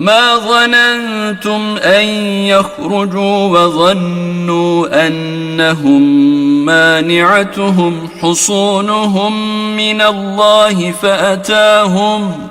ما ظننتم أن يخرجوا وظنوا أنهم مانعتهم حصونهم من الله فأتاهم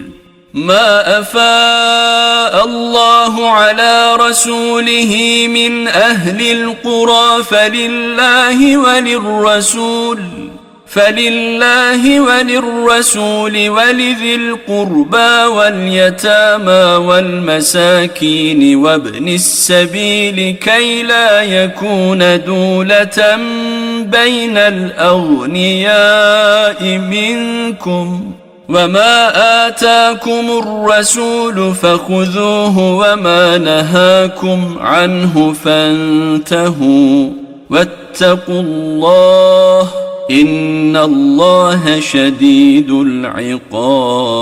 ما أفاء الله على رسوله من أهل القرى فلله وللرسول فلله وللرسول ولذي القربى واليتامى والمساكين وابن السبيل كي لا يكون دولة بين الأغنياء منكم. وما آتاكم الرسول فخذوه وما نهاكم عنه فانتهوا واتقوا الله إن الله شديد العقاب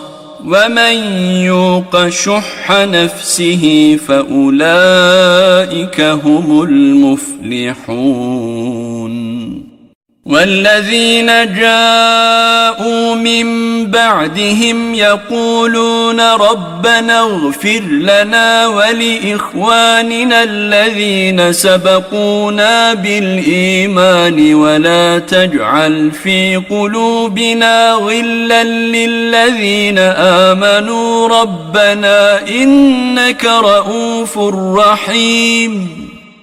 ومن يوق شح نفسه فاولئك هم المفلحون والذين جاءوا من بعدهم يقولون ربنا اغفر لنا ولإخواننا الذين سبقونا بالإيمان ولا تجعل في قلوبنا غلا للذين آمنوا ربنا إنك رءوف رحيم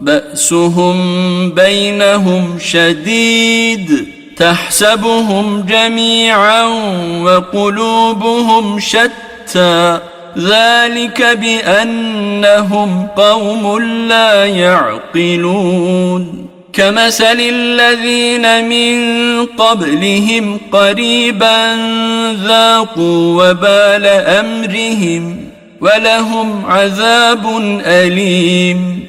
بأسهم بينهم شديد تحسبهم جميعا وقلوبهم شتى ذلك بأنهم قوم لا يعقلون كمثل الذين من قبلهم قريبا ذاقوا وبال أمرهم ولهم عذاب أليم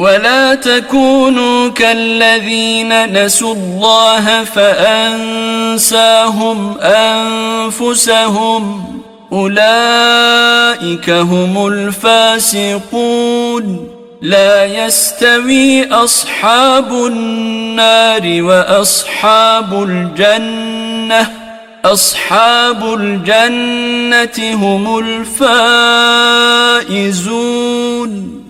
ولا تكونوا كالذين نسوا الله فأنساهم أنفسهم. أولئك هم الفاسقون. لا يستوي أصحاب النار وأصحاب الجنة. أصحاب الجنة هم الفائزون.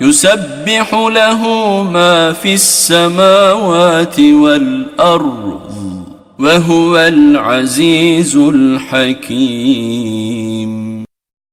يسبح له ما في السماوات والأرض وهو العزيز الحكيم.